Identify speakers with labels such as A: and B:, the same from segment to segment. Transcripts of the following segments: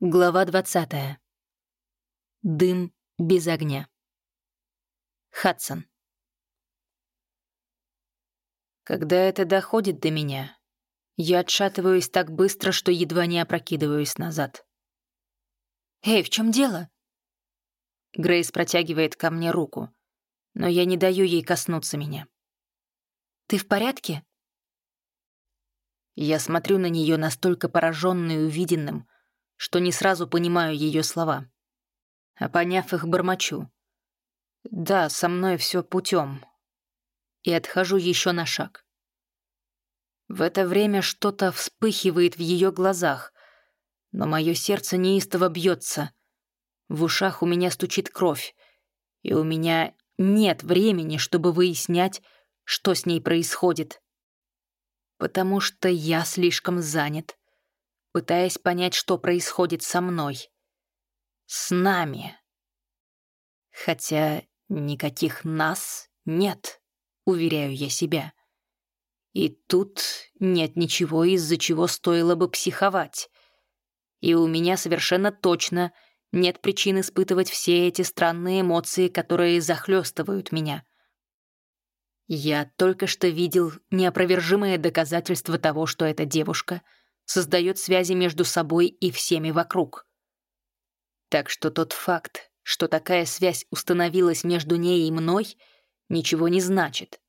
A: Глава 20. Дым без огня. Хадсон. Когда это доходит до меня, я отшатываюсь так быстро, что едва не опрокидываюсь назад. «Эй, в чем дело?» Грейс протягивает ко мне руку, но я не даю ей коснуться меня. «Ты в порядке?» Я смотрю на нее настолько пораженной увиденным, что не сразу понимаю ее слова. А поняв их, бормочу. «Да, со мной все путем. И отхожу еще на шаг. В это время что-то вспыхивает в ее глазах, но мое сердце неистово бьется. В ушах у меня стучит кровь, и у меня нет времени, чтобы выяснять, что с ней происходит. Потому что я слишком занят пытаясь понять, что происходит со мной. С нами. Хотя никаких нас нет, уверяю я себя. И тут нет ничего, из-за чего стоило бы психовать. И у меня совершенно точно нет причин испытывать все эти странные эмоции, которые захлестывают меня. Я только что видел неопровержимое доказательство того, что эта девушка — создает связи между собой и всеми вокруг. Так что тот факт, что такая связь установилась между ней и мной, ничего не значит.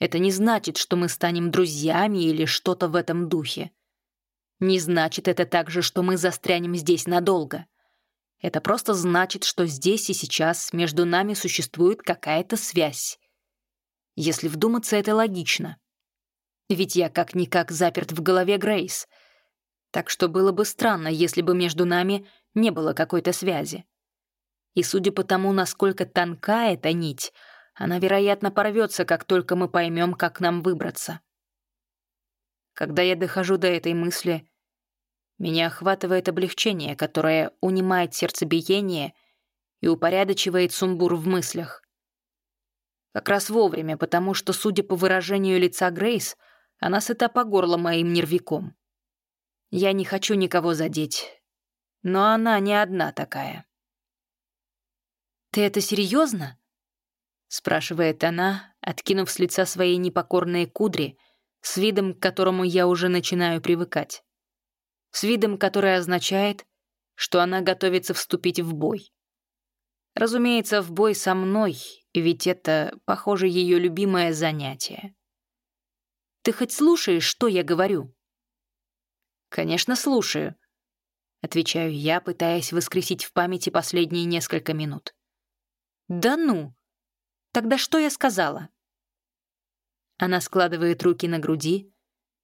A: Это не значит, что мы станем друзьями или что-то в этом духе. Не значит это также, что мы застрянем здесь надолго. Это просто значит, что здесь и сейчас между нами существует какая-то связь. Если вдуматься, это логично. Ведь я как-никак заперт в голове Грейс. Так что было бы странно, если бы между нами не было какой-то связи. И судя по тому, насколько тонка эта нить, она, вероятно, порвется, как только мы поймем, как нам выбраться. Когда я дохожу до этой мысли, меня охватывает облегчение, которое унимает сердцебиение и упорядочивает сумбур в мыслях. Как раз вовремя, потому что, судя по выражению лица Грейс, она сыта по горло моим нервиком. Я не хочу никого задеть, но она не одна такая. «Ты это серьезно? спрашивает она, откинув с лица своей непокорные кудри, с видом, к которому я уже начинаю привыкать. С видом, который означает, что она готовится вступить в бой. Разумеется, в бой со мной, ведь это, похоже, ее любимое занятие. Ты хоть слушаешь, что я говорю?» «Конечно, слушаю», — отвечаю я, пытаясь воскресить в памяти последние несколько минут. «Да ну! Тогда что я сказала?» Она складывает руки на груди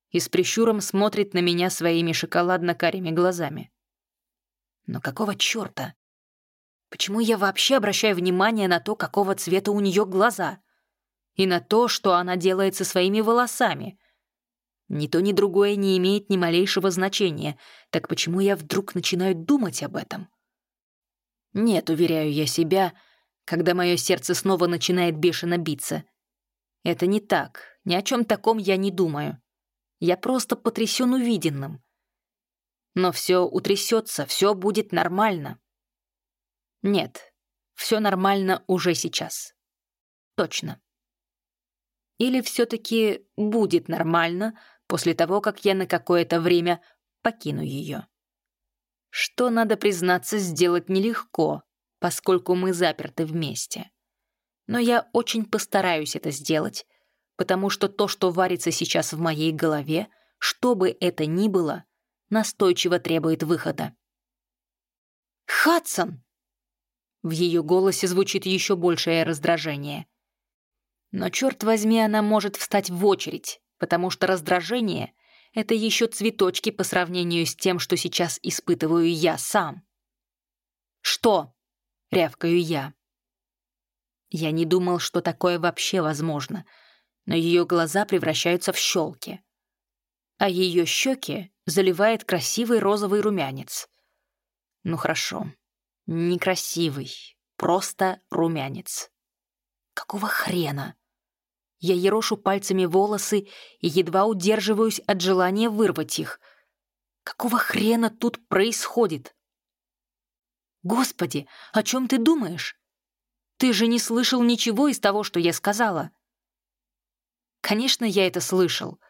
A: и с прищуром смотрит на меня своими шоколадно-карими глазами. «Но какого чёрта? Почему я вообще обращаю внимание на то, какого цвета у неё глаза?» И на то, что она делает со своими волосами. Ни то, ни другое не имеет ни малейшего значения, так почему я вдруг начинаю думать об этом? Нет, уверяю я себя, когда мое сердце снова начинает бешено биться. Это не так, ни о чем таком я не думаю. Я просто потрясен увиденным. Но все утрясется, все будет нормально. Нет, все нормально уже сейчас. Точно. Или все-таки будет нормально после того, как я на какое-то время покину ее? Что, надо признаться, сделать нелегко, поскольку мы заперты вместе. Но я очень постараюсь это сделать, потому что то, что варится сейчас в моей голове, что бы это ни было, настойчиво требует выхода. «Хадсон!» В ее голосе звучит еще большее раздражение. Но, черт возьми, она может встать в очередь, потому что раздражение — это еще цветочки по сравнению с тем, что сейчас испытываю я сам. «Что?» — рявкаю я. Я не думал, что такое вообще возможно, но ее глаза превращаются в щелки, а ее щеки заливает красивый розовый румянец. Ну хорошо, некрасивый, просто румянец. Какого хрена? Я ерошу пальцами волосы и едва удерживаюсь от желания вырвать их. Какого хрена тут происходит? Господи, о чем ты думаешь? Ты же не слышал ничего из того, что я сказала. Конечно, я это слышал.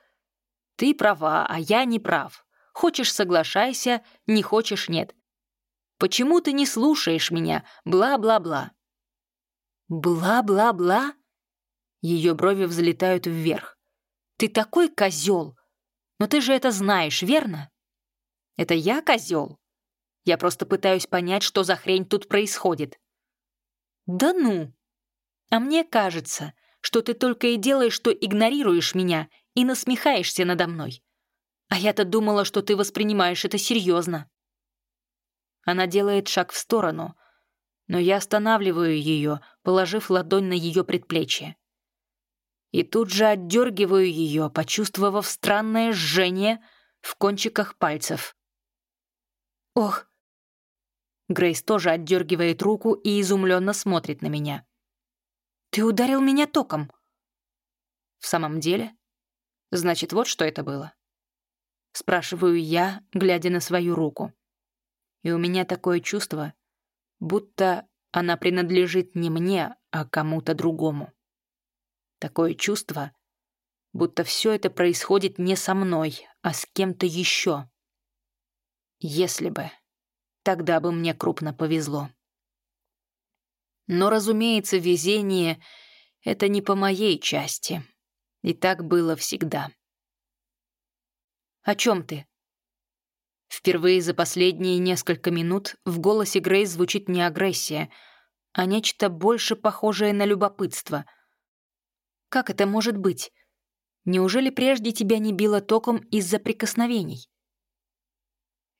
A: Ты права, а я не прав. Хочешь — соглашайся, не хочешь — нет. Почему ты не слушаешь меня? Бла-бла-бла. Бла-бла-бла? Ее брови взлетают вверх. Ты такой козел. Но ты же это знаешь, верно? Это я козел? Я просто пытаюсь понять, что за хрень тут происходит. Да ну! А мне кажется, что ты только и делаешь, что игнорируешь меня и насмехаешься надо мной. А я-то думала, что ты воспринимаешь это серьезно. Она делает шаг в сторону, но я останавливаю ее, положив ладонь на ее предплечье. И тут же отдергиваю ее, почувствовав странное жжение в кончиках пальцев. «Ох!» Грейс тоже отдергивает руку и изумленно смотрит на меня. «Ты ударил меня током!» «В самом деле? Значит, вот что это было?» Спрашиваю я, глядя на свою руку. И у меня такое чувство, будто она принадлежит не мне, а кому-то другому. Такое чувство, будто все это происходит не со мной, а с кем-то еще. Если бы, тогда бы мне крупно повезло. Но, разумеется, везение — это не по моей части. И так было всегда. «О чем ты?» Впервые за последние несколько минут в голосе Грейс звучит не агрессия, а нечто больше похожее на любопытство. «Как это может быть? Неужели прежде тебя не било током из-за прикосновений?»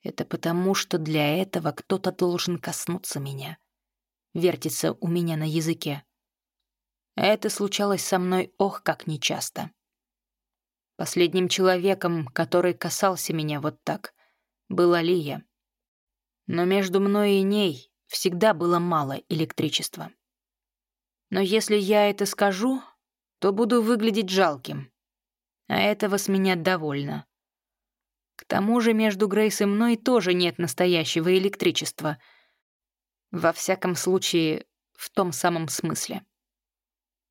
A: «Это потому, что для этого кто-то должен коснуться меня», — вертится у меня на языке. Это случалось со мной ох как нечасто. Последним человеком, который касался меня вот так, была Лия. Но между мной и ней всегда было мало электричества. Но если я это скажу, то буду выглядеть жалким. А этого с меня довольно. К тому же между Грейс и мной тоже нет настоящего электричества. Во всяком случае, в том самом смысле.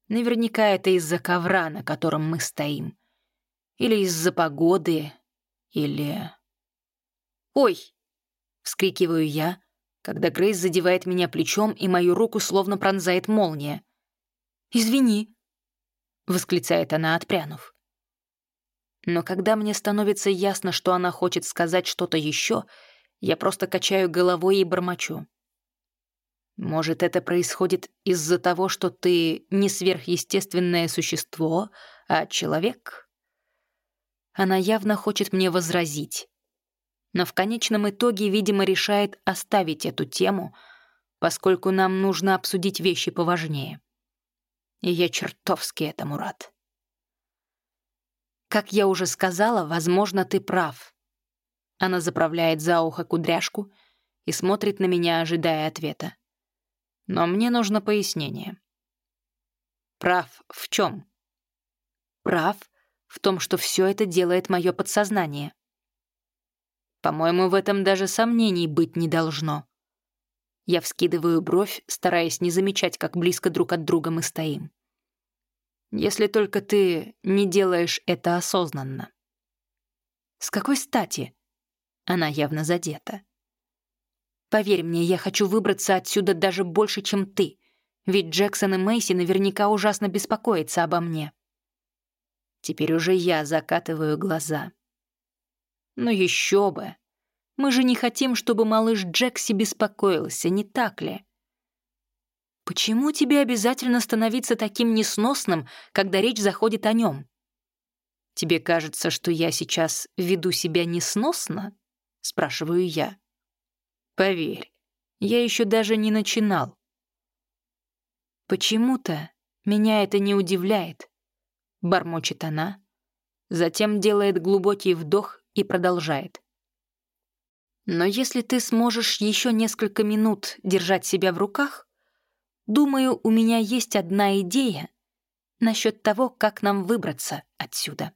A: Наверняка это из-за ковра, на котором мы стоим. Или из-за погоды, или... «Ой!» — вскрикиваю я, когда Грейс задевает меня плечом, и мою руку словно пронзает молния. «Извини!» — восклицает она, отпрянув. Но когда мне становится ясно, что она хочет сказать что-то еще, я просто качаю головой и бормочу. Может, это происходит из-за того, что ты не сверхъестественное существо, а человек? Она явно хочет мне возразить. Но в конечном итоге, видимо, решает оставить эту тему, поскольку нам нужно обсудить вещи поважнее. И я чертовски этому рад. Как я уже сказала, возможно, ты прав. Она заправляет за ухо кудряшку и смотрит на меня, ожидая ответа. Но мне нужно пояснение. Прав в чем? Прав в том, что все это делает мое подсознание. По-моему, в этом даже сомнений быть не должно. Я вскидываю бровь, стараясь не замечать, как близко друг от друга мы стоим. Если только ты не делаешь это осознанно. С какой стати? Она явно задета. Поверь мне, я хочу выбраться отсюда даже больше, чем ты, ведь Джексон и Мэйси наверняка ужасно беспокоятся обо мне. Теперь уже я закатываю глаза. Но еще бы. Мы же не хотим, чтобы малыш Джекси беспокоился, не так ли? Почему тебе обязательно становиться таким несносным, когда речь заходит о нем? Тебе кажется, что я сейчас веду себя несносно? Спрашиваю я. Поверь, я еще даже не начинал. Почему-то меня это не удивляет, бормочет она, затем делает глубокий вдох и продолжает. Но если ты сможешь еще несколько минут держать себя в руках, думаю, у меня есть одна идея насчет того, как нам выбраться отсюда.